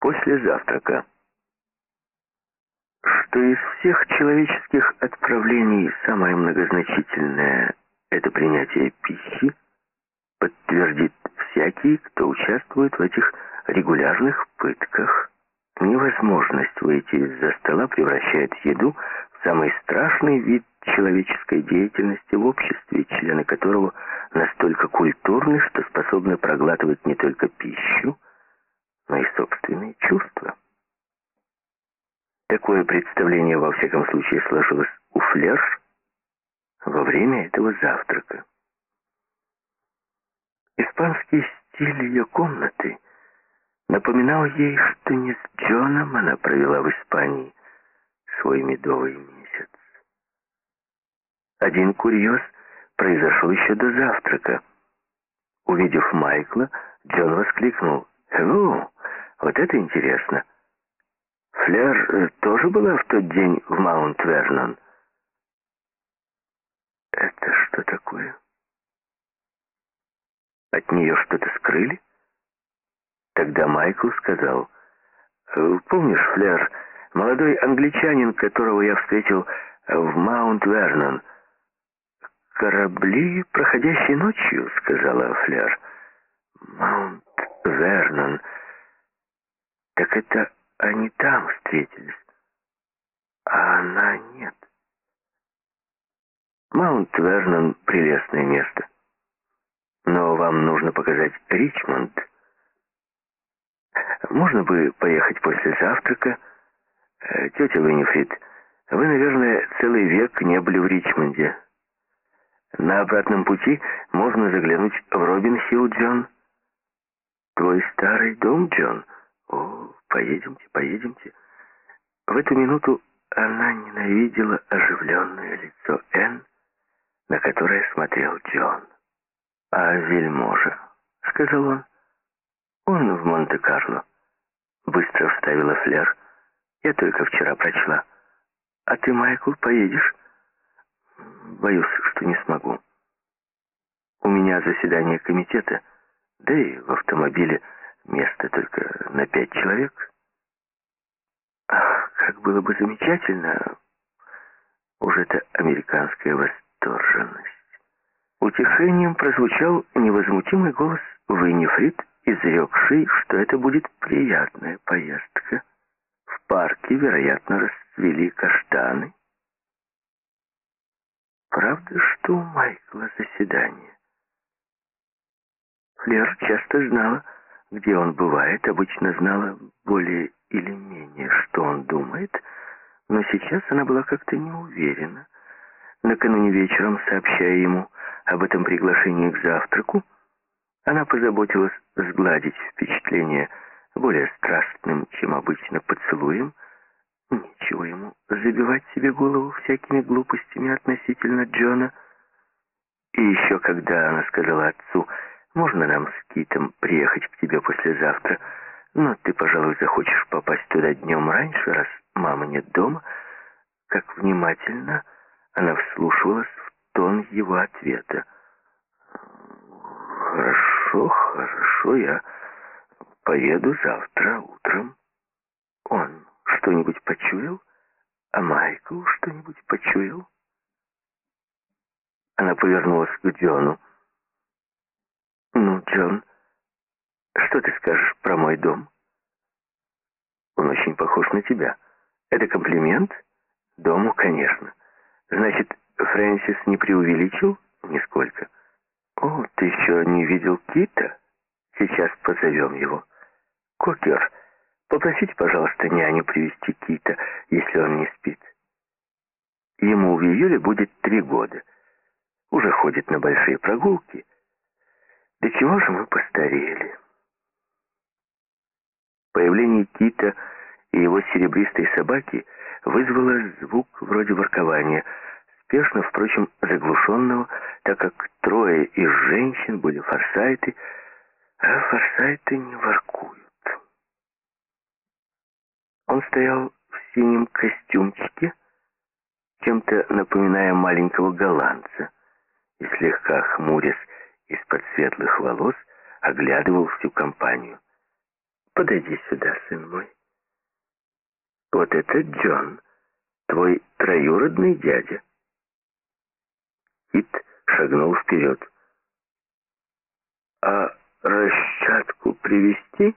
После завтрака. Что из всех человеческих отправлений самое многозначительное — это принятие пищи, подтвердит всякий, кто участвует в этих регулярных пытках. Невозможность выйти из-за стола превращает еду в самый страшный вид человеческой деятельности в обществе, члены которого настолько культурны, что способны проглатывать не только пищу, собственные чувства. Такое представление, во всяком случае, сложилось у Флерш во время этого завтрака. Испанский стиль ее комнаты напоминал ей, что не с Джоном она провела в Испании свой медовый месяц. Один курьез произошел еще до завтрака. Увидев Майкла, Джон воскликнул «Hello! Вот это интересно!» Флер э, тоже была в тот день в Маунт-Вернон? Это что такое? От нее что-то скрыли? Тогда Майкл сказал, «Э, «Помнишь, Флер, молодой англичанин, которого я встретил в Маунт-Вернон?» «Корабли, проходящие ночью», — сказала Флер. «Маунт-Вернон. Так это они там встретились, а она нет». Маунт-Вернон — прелестное место. Но вам нужно показать Ричмонд. Можно бы поехать после завтрака. Э, тетя Виннифрид, вы, наверное, целый век не были в Ричмонде. На обратном пути можно заглянуть в Робин-Хилл, Джон. Твой старый дом, Джон? О, поедемте, поедемте. В эту минуту она ненавидела оживленное лицо Энн, на которое смотрел Джон. «А вельможа?» — сказал он. «Он в Монте-Карло». Быстро вставила Флер. «Я только вчера прочла. А ты, Майкл, поедешь?» «Боюсь, что не смогу. У меня заседание комитета, да и в автомобиле место только на пять человек». «Ах, как было бы замечательно!» Уж это американская восторженность. Утешением прозвучал невозмутимый голос Виннифрид, изрекший, что это будет приятная поездка. В парке, вероятно, расцвели каштаны. Правда, что у Майкла заседание? Флер часто знала, где он бывает, обычно знала более или менее, что он думает, но сейчас она была как-то не уверена. Накануне вечером, сообщая ему об этом приглашении к завтраку, она позаботилась сгладить впечатление более страстным, чем обычно, поцелуем. Ничего ему забивать себе голову всякими глупостями относительно Джона. И еще когда она сказала отцу, «Можно нам с Китом приехать к тебе послезавтра, но ты, пожалуй, захочешь попасть туда днем раньше, раз мама нет дома», как внимательно она вслушивалась в тон его ответа. «Хорошо, хорошо, я поеду завтра утром». Он что-нибудь почуял? А Майкл что-нибудь почуял? Она повернулась к Джону. «Ну, Джон, что ты скажешь про мой дом?» «Он очень похож на тебя. Это комплимент?» «Дому, конечно. Значит, Фрэнсис не преувеличил? Нисколько. О, ты еще не видел Кита? Сейчас позовем его. Кокер, попросите, пожалуйста, няню привести Кита, если он не спит. Ему в июле будет три года. Уже ходит на большие прогулки. До чего же мы постарели? Появление Кита и его серебристой собаки вызвало звук вроде воркования — спешно, впрочем, заглушенного, так как трое из женщин были форсайты, а форсайты не воркуют. Он стоял в синем костюмчике, чем-то напоминая маленького голландца, и слегка хмурясь из-под светлых волос, оглядывал всю компанию. подойди сюда, сын мой. Вот это Джон, твой троюродный дядя. Кит шагнул вперед. А расчатку привести?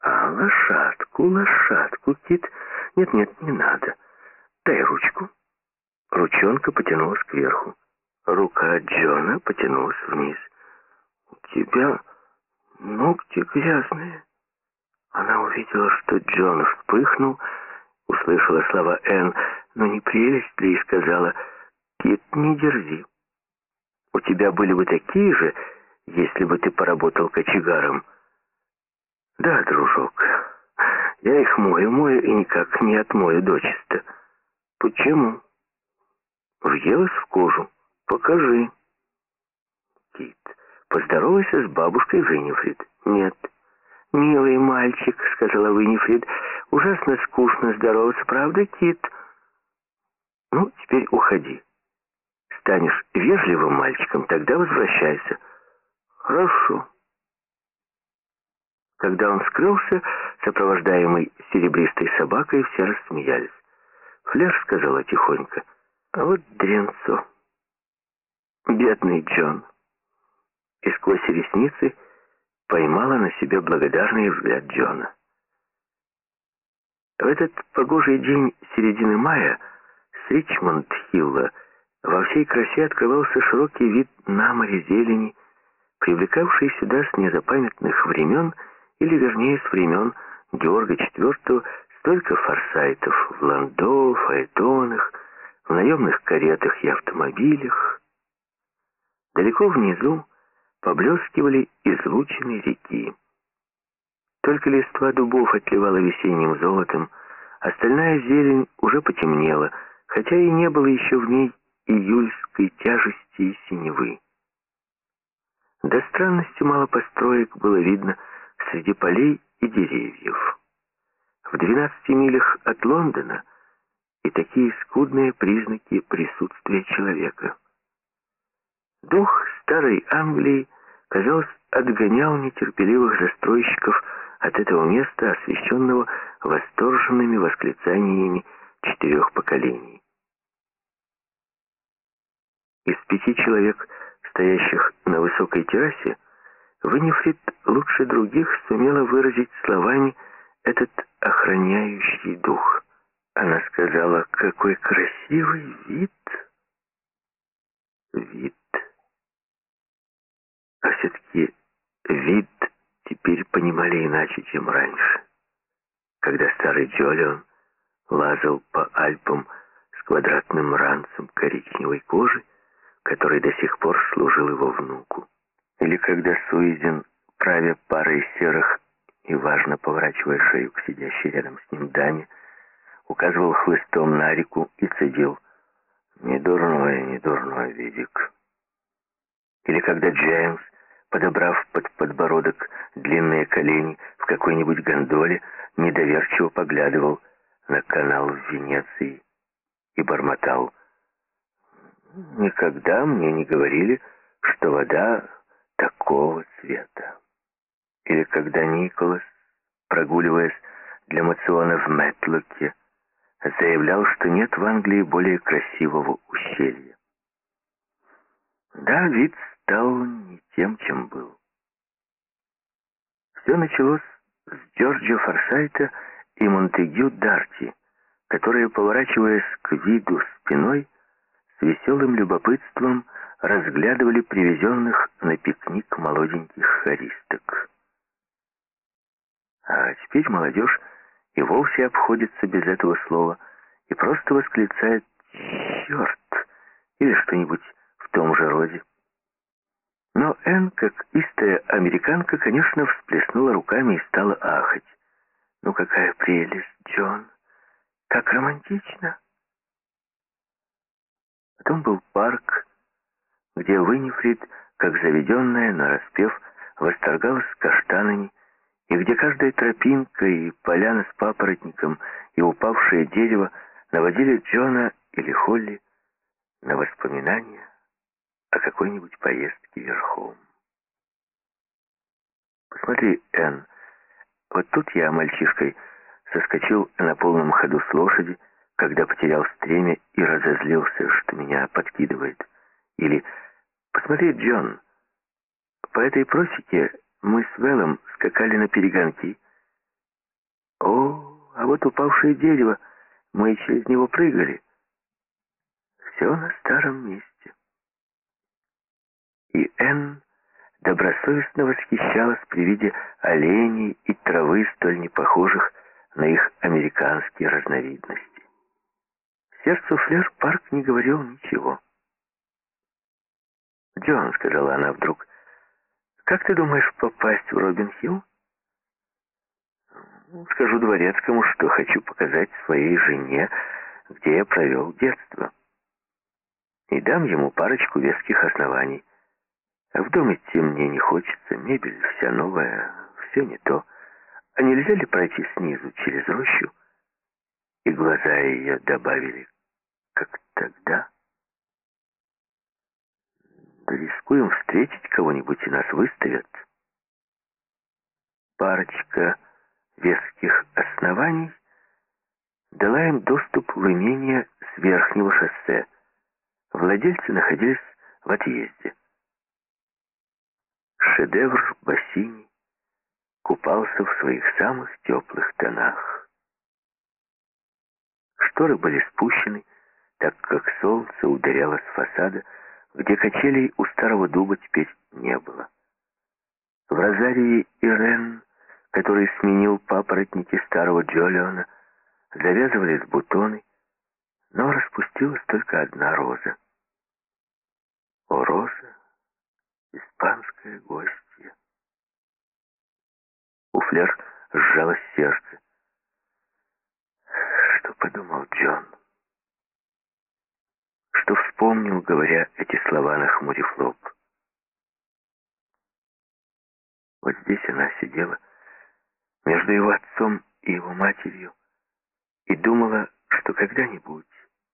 А лошадку, лошадку, Кит. Нет-нет, не надо. Дай ручку. Ручонка потянулась кверху. Рука Джона потянулась вниз. «У тебя ногти грязные». Она увидела, что Джон вспыхнул, услышала слова Энн, но не прелесть ли, и сказала, «Кит, не дерзи. У тебя были бы такие же, если бы ты поработал кочегаром». «Да, дружок, я их мою, мою и никак не отмою дочисто». «Почему?» «Въелась в кожу». «Покажи». «Кит, поздоровайся с бабушкой Виннифрид». «Нет». «Милый мальчик», — сказала Виннифрид, — «ужасно скучно здороваться, правда, Кит?» «Ну, теперь уходи. Станешь вежливым мальчиком, тогда возвращайся». «Хорошо». Когда он скрылся, сопровождаемый серебристой собакой, все рассмеялись. Флер сказала тихонько, «А вот дренцо». Бедный Джон. И сквозь ресницы поймала на себе благодарный взгляд Джона. В этот погожий день середины мая с Ричмонд-Хилла во всей красе открывался широкий вид на море зелени, привлекавший сюда с незапамятных времен, или вернее с времен Георга IV, столько форсайтов в ландо, фаэтонах, в наемных каретах и автомобилях, Далеко внизу поблескивали излучины реки. Только листва дубов отливала весенним золотом, остальная зелень уже потемнела, хотя и не было еще в ней июльской тяжести и синевы. До странности мало построек было видно среди полей и деревьев. В двенадцати милях от Лондона и такие скудные признаки присутствия человека. Дух старой Англии, казалось, отгонял нетерпеливых застройщиков от этого места, освещенного восторженными восклицаниями четырех поколений. Из пяти человек, стоящих на высокой террасе, Виннифрид лучше других сумела выразить словами этот охраняющий дух. Она сказала, какой красивый вид. Вид. А все-таки вид теперь понимали иначе, чем раньше. Когда старый Джолион лазал по Альпам с квадратным ранцем коричневой кожи, который до сих пор служил его внуку. Или когда Суизен, правя парой серых и важно поворачивая шею к сидящей рядом с ним даме, указывал хлыстом на реку и цедил «Не дурной, не дурной видик». Или когда Джеймс подобрав под подбородок длинные колени в какой-нибудь гондоле, недоверчиво поглядывал на канал в Венеции и бормотал. «Никогда мне не говорили, что вода такого цвета». Или когда Николас, прогуливаясь для мациона в Мэтлоке, заявлял, что нет в Англии более красивого ущелья. Да, вид стал не тем, чем был. Все началось с Джорджа Форсайта и Монтегю Дарти, которые, поворачиваясь к виду спиной, с веселым любопытством разглядывали привезенных на пикник молоденьких хористок. А теперь молодежь и вовсе обходится без этого слова и просто восклицает «Черт!» или что-нибудь в том же роде. Но Энн, как истая американка, конечно, всплеснула руками и стала ахать. «Ну какая прелесть, Джон! Как романтично!» Потом был парк, где Виннифрид, как заведенная, нараспев, восторгалась каштанами, и где каждая тропинка и поляна с папоротником и упавшее дерево наводили Джона или Холли на воспоминания о какой-нибудь поездке верхом. Посмотри, Энн, Вот тут я, мальчишкой, соскочил на полном ходу с лошади, когда потерял стремя и разозлился, что меня подкидывает. Или «Посмотри, Джон, по этой просеке мы с Веллом скакали на перегонки. О, а вот упавшее дерево, мы через него прыгали. Все на старом месте». И Энн добросовестно восхищалась при виде оленей и травы, столь непохожих на их американские разновидности. Сердцу Флер Парк не говорил ничего. «Джон», — сказала она вдруг, — «как ты думаешь попасть в Робин-Хилл?» «Скажу дворецкому, что хочу показать своей жене, где я провел детство. И дам ему парочку веских оснований. А в дом идти мне не хочется, мебель вся новая, все не то. А нельзя ли пройти снизу через рощу?» И глаза ее добавили, как тогда. Да рискуем встретить кого-нибудь и нас выставят. Парочка веских оснований дала им доступ в имение с верхнего шоссе. Владельцы находились в отъезде. Шедевр Бассини купался в своих самых теплых тонах. Шторы были спущены, так как солнце ударяло с фасада, где качелей у старого дуба теперь не было. В розарии Ирен, который сменил папоротники старого Джолиона, завязывались бутоны, но распустилась только одна роза. О, роза, испанская гостья. У Флер сжалось сердце. Что подумал Джон? Что вспомнил, говоря эти слова, нахмурив лоб? Вот здесь она сидела, между его отцом и его матерью, и думала, что когда-нибудь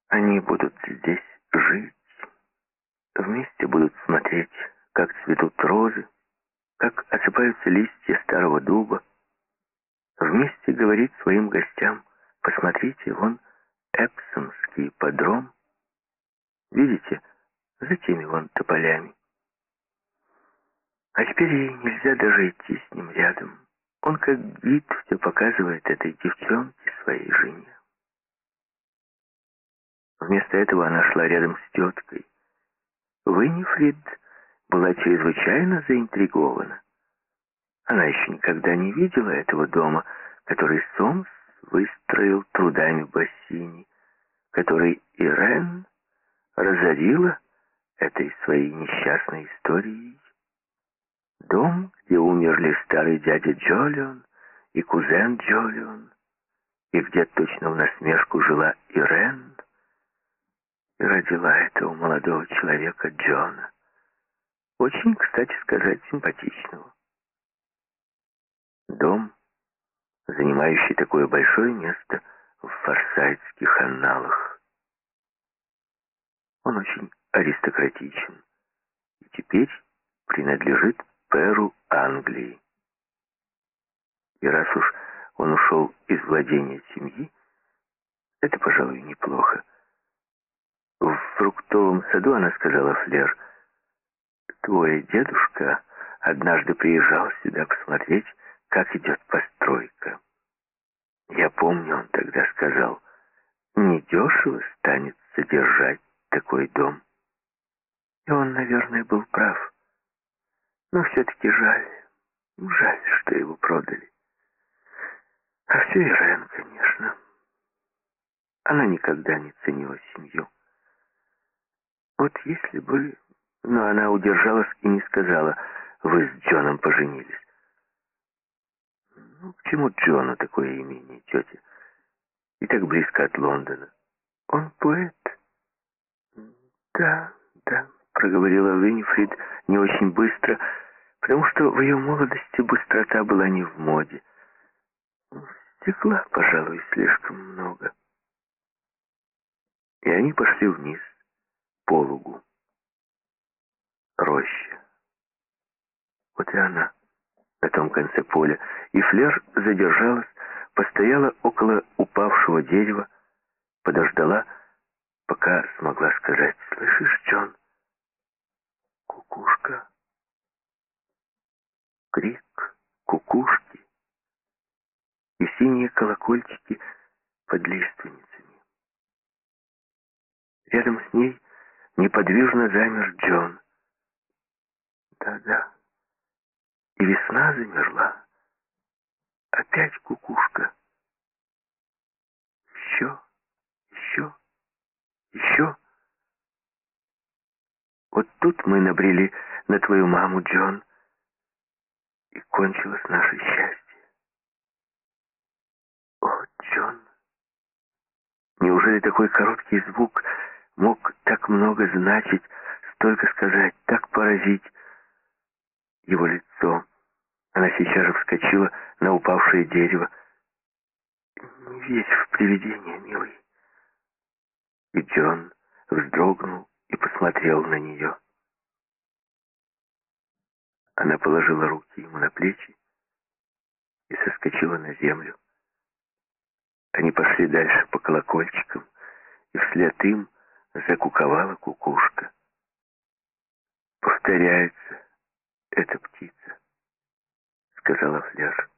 они будут здесь жить, вместе будут смотреть, как цветут розы, как осыпаются листья старого дуба, вместе говорить своим гостям, посмотрите, вон Эпсомский подром, видите, за теми вон тополями. А теперь ей нельзя даже идти с ним рядом. Он как гид все показывает этой девчонке своей жене. Вместо этого она шла рядом с теткой. Виннифрид была чрезвычайно заинтригована. Она еще никогда не видела этого дома, который Сомс выстроил трудами Бассини, который Ирен разорила этой своей несчастной историей. Дом, где умерли старый дядя Джолион и кузен Джолион, и где точно в насмешку жила Ирен, и родила этого молодого человека Джона. Очень, кстати сказать, симпатичного. Дом, занимающий такое большое место в форсайтских анналах. Он очень аристократичен и теперь принадлежит Перу Англии. И раз уж он ушел из владения семьи, это, пожалуй, неплохо. В фруктовом саду она сказала Флер, «Твой дедушка однажды приезжал сюда посмотреть, как идет постройка. Я помню, он тогда сказал, недешево станет содержать такой дом. И он, наверное, был прав. Но все-таки жаль, жаль, что его продали. А все Ирен, конечно. Она никогда не ценила семью. Вот если бы... Но она удержалась и не сказала, вы с Джоном поженились. Ну, к чему Джону такое имение, тетя? И так близко от Лондона. Он поэт. Да, да, проговорила Виннифрид не очень быстро, потому что в ее молодости быстрота была не в моде. Стекла, пожалуй, слишком много. И они пошли вниз, по лугу. Роща. Вот и она. на том конце поля, и Флер задержалась, постояла около упавшего дерева, подождала, пока смогла сказать, «Слышишь, Джон? Кукушка!» Крик кукушки и синие колокольчики под лиственницами. Рядом с ней неподвижно замер Джон. Да-да, и весна замерла. Опять кукушка. Еще, еще, еще. Вот тут мы набрели на твою маму, Джон, и кончилось наше счастье. О, Джон, неужели такой короткий звук мог так много значить, столько сказать, так поразить его лицо? Она сейчас же вскочила на упавшее дерево. «Не весь в привидение, милый». И Джон вздрогнул и посмотрел на нее. Она положила руки ему на плечи и соскочила на землю. Они пошли дальше по колокольчикам, и вслед им закуковала кукушка. Повторяется эта птица сказала Фляж.